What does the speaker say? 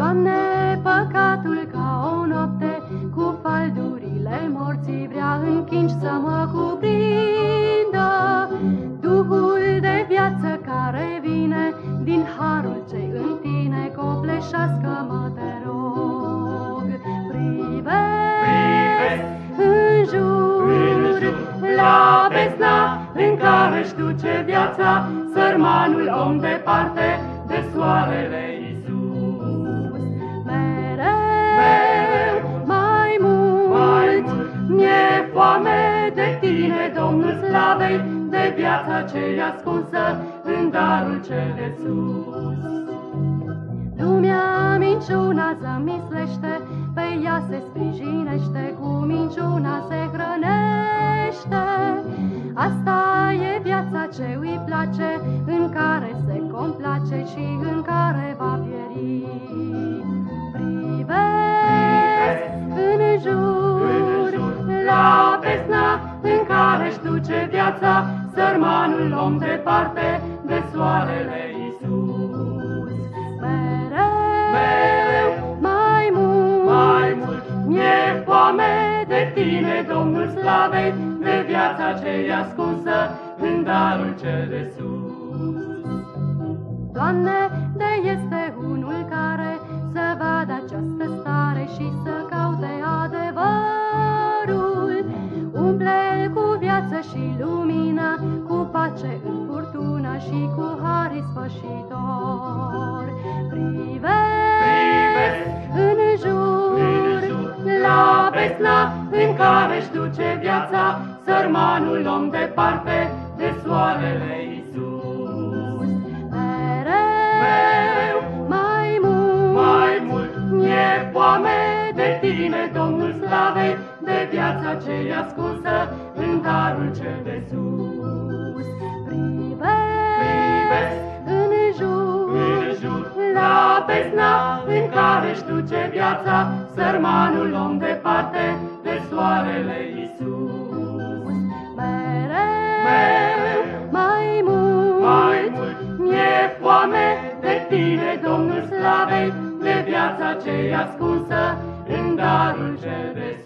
Doamne, păcatul ca o noapte, cu faldurile morții vrea în chinci să mă cuprindă. Duhul de viață care vine din harul ce în tine copleșească-mă, te rog. Privesc în jur, în jur, la besna în care își duce viața, sărmanul om departe de soarele slavei, de viața ce e ascunsă în darul cel de sus. Lumea minciuna zămislește, pe ea se sprijinește, cu minciuna se hrănește. Asta e viața ce îi place, în care se complace și în care va pieri. În care își duce viața, sărmanul om departe de soarele Iisus. Mereu, Mereu, mai mult, mai mult, mi-e foame de tine, Domnul slavei, de viața ce e ascunsă în darul cel de sus. Doamne, de este har ispășitor. Privesc, Privesc în jur, în jur, la besna în care își duce viața, sărmanul om departe de soarele Iisus. Mereu, Mereu, mai mult, mai mult, mi-e foame de tine, Domnul slavei, de viața ce e ascunsă în darul cel de sus. La besna în care își duce viața, sărmanul om departe de soarele Iisus. Mereu, Mereu, mai mult, mai mult, mi-e foame de tine, Domnul slavei, de viața ce e ascunsă în darul cel de